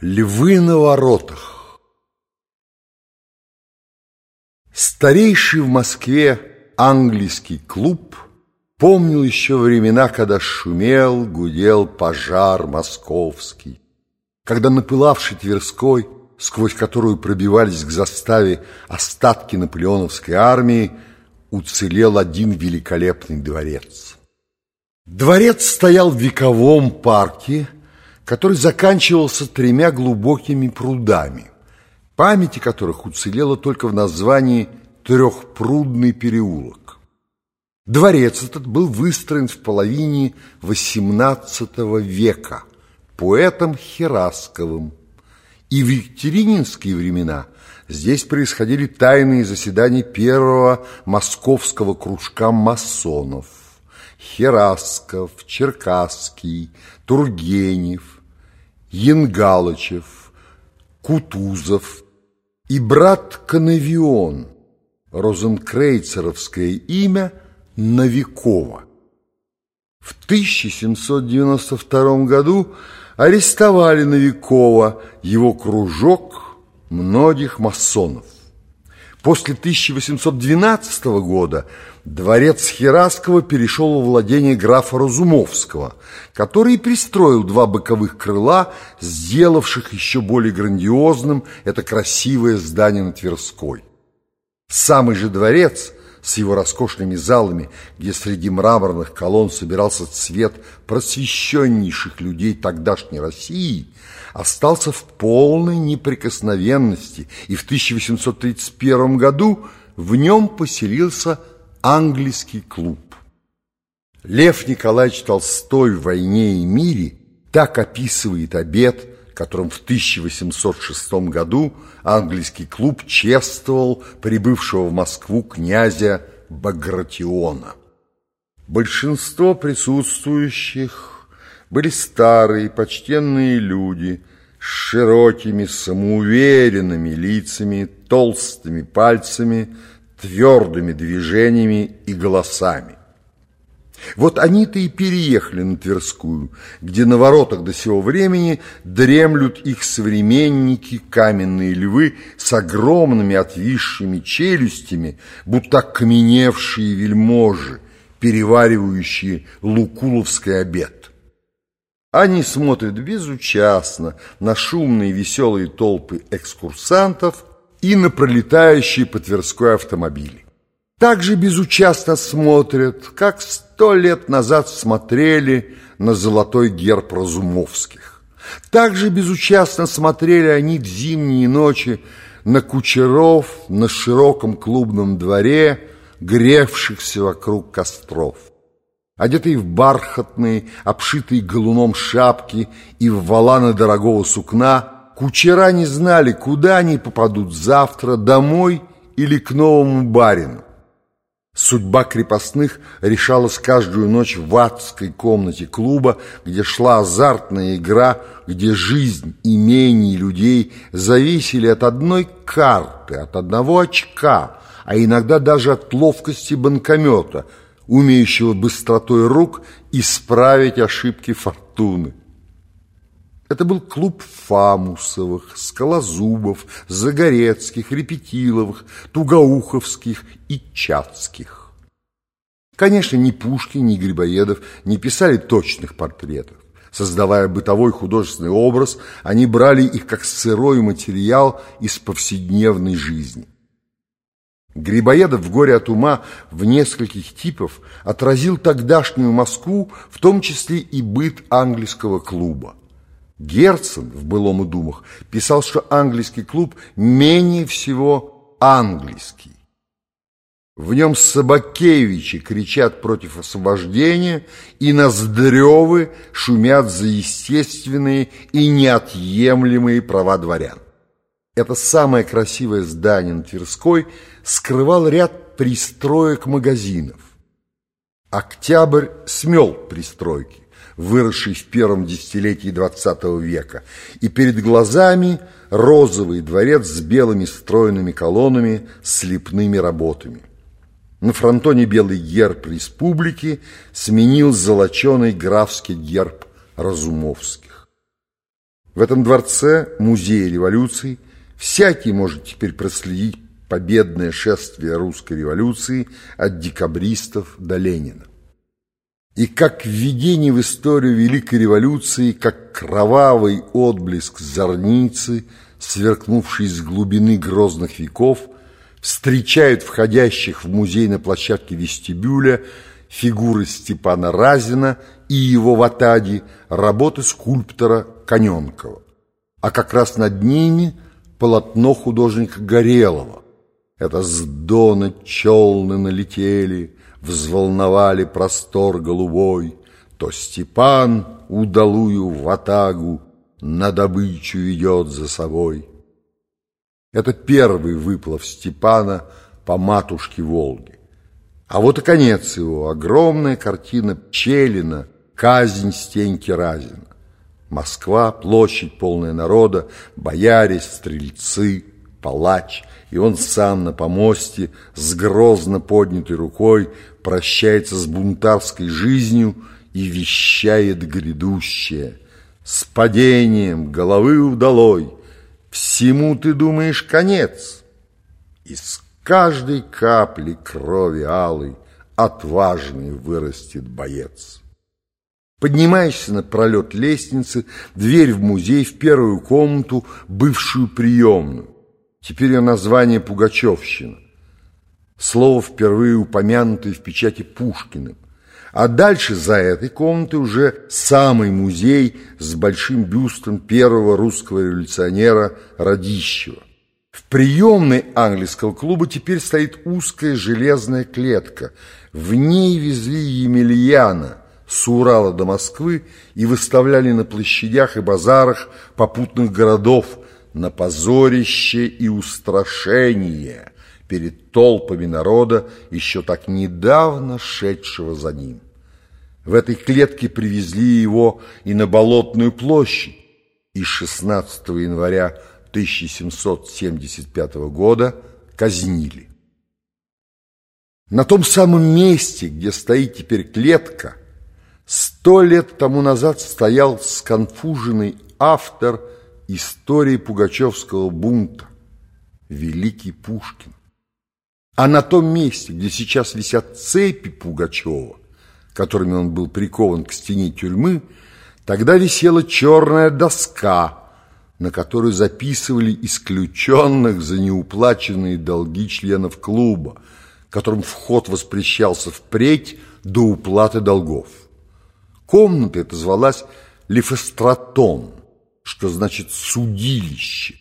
Львы на воротах Старейший в Москве английский клуб Помнил еще времена, когда шумел, гудел пожар московский, Когда напылавший Тверской, сквозь которую пробивались к заставе остатки наполеоновской армии, уцелел один великолепный дворец. Дворец стоял в вековом парке, который заканчивался тремя глубокими прудами, памяти которых уцелела только в названии «Трехпрудный переулок». Дворец этот был выстроен в половине XVIII века поэтом Херасковым, и в Екатерининские времена здесь происходили тайные заседания первого московского кружка масонов. Херасков, Черкасский, Тургенев – Янгалычев, Кутузов и брат Коновион, розенкрейцеровское имя Новикова. В 1792 году арестовали Новикова, его кружок многих масонов. После 1812 года дворец Хераскова перешел во владение графа Разумовского, который пристроил два боковых крыла, сделавших еще более грандиозным это красивое здание на Тверской. Самый же дворец с его роскошными залами, где среди мраморных колонн собирался цвет просвещеннейших людей тогдашней России – остался в полной неприкосновенности, и в 1831 году в нем поселился английский клуб. Лев Николаевич Толстой в «Войне и мире» так описывает обед, которым в 1806 году английский клуб чествовал прибывшего в Москву князя Багратиона. Большинство присутствующих были старые, почтенные люди с широкими, самоуверенными лицами, толстыми пальцами, твердыми движениями и голосами. Вот они-то и переехали на Тверскую, где на воротах до сего времени дремлют их современники, каменные львы с огромными отвисшими челюстями, будто каменевшие вельможи, переваривающие лукуловский обед. Они смотрят безучастно на шумные веселые толпы экскурсантов и на пролетающие по Тверской автомобили. Также безучастно смотрят, как сто лет назад смотрели на золотой герб Разумовских. Также безучастно смотрели они в зимние ночи на кучеров на широком клубном дворе, гревшихся вокруг костров одетые в бархатные, обшитые галуном шапки и в валаны дорогого сукна, кучера не знали, куда они попадут завтра, домой или к новому барину. Судьба крепостных решалась каждую ночь в адской комнате клуба, где шла азартная игра, где жизнь имений людей зависели от одной карты, от одного очка, а иногда даже от ловкости банкомета – умеющего быстротой рук исправить ошибки фортуны. Это был клуб Фамусовых, Скалозубов, Загорецких, Репетиловых, Тугоуховских и Чацких. Конечно, ни Пушкин, ни Грибоедов не писали точных портретов. Создавая бытовой художественный образ, они брали их как сырой материал из повседневной жизни. Грибоедов в «Горе от ума» в нескольких типов отразил тогдашнюю Москву, в том числе и быт английского клуба. Герцен в «Былом и думах» писал, что английский клуб менее всего английский. В нем Собакевичи кричат против освобождения, и Ноздревы шумят за естественные и неотъемлемые права дворян. Это самое красивое здание на Тверской скрывал ряд пристроек магазинов. Октябрь смел пристройки, выросшие в первом десятилетии XX века, и перед глазами розовый дворец с белыми стройными колоннами с лепными работами. На фронтоне белый герб республики сменил золоченый графский герб Разумовских. В этом дворце, музее революции, всякий может теперь проследить победное шествие русской революции от декабристов до Ленина. И как введение в историю Великой революции, как кровавый отблеск зорницы, сверкнувший из глубины грозных веков, встречают входящих в музей на площадке вестибюля фигуры Степана Разина и его ватади, работы скульптора Коненкова. А как раз над ними полотно художника Горелого. Это с дона челны налетели, взволновали простор голубой, то Степан удалую ватагу на добычу ведет за собой. Это первый выплав Степана по матушке Волги. А вот и конец его, огромная картина Пчелина «Казнь Стеньки Разина». Москва, площадь полная народа, бояре, стрельцы, палач, и он сам на помосте с грозно поднятой рукой прощается с бунтарской жизнью и вещает грядущее. С падением головы удалой, всему ты думаешь конец. Из каждой капли крови алой отважный вырастет боец. Поднимаешься на пролет лестницы, дверь в музей, в первую комнату, бывшую приемную. Теперь ее название Пугачевщина. Слово впервые упомянутое в печати Пушкиным. А дальше за этой комнатой уже самый музей с большим бюстом первого русского революционера Радищева. В приемной английского клуба теперь стоит узкая железная клетка. В ней везли Емельяна, с Урала до Москвы и выставляли на площадях и базарах попутных городов на позорище и устрашение перед толпами народа, еще так недавно шедшего за ним. В этой клетке привезли его и на Болотную площадь, и 16 января 1775 года казнили. На том самом месте, где стоит теперь клетка, Сто лет тому назад стоял сконфуженный автор истории Пугачевского бунта, великий Пушкин. А на том месте, где сейчас висят цепи Пугачева, которыми он был прикован к стене тюрьмы, тогда висела черная доска, на которую записывали исключенных за неуплаченные долги членов клуба, которым вход воспрещался впредь до уплаты долгов. Комната эта звалась Лефестратон, что значит судилище.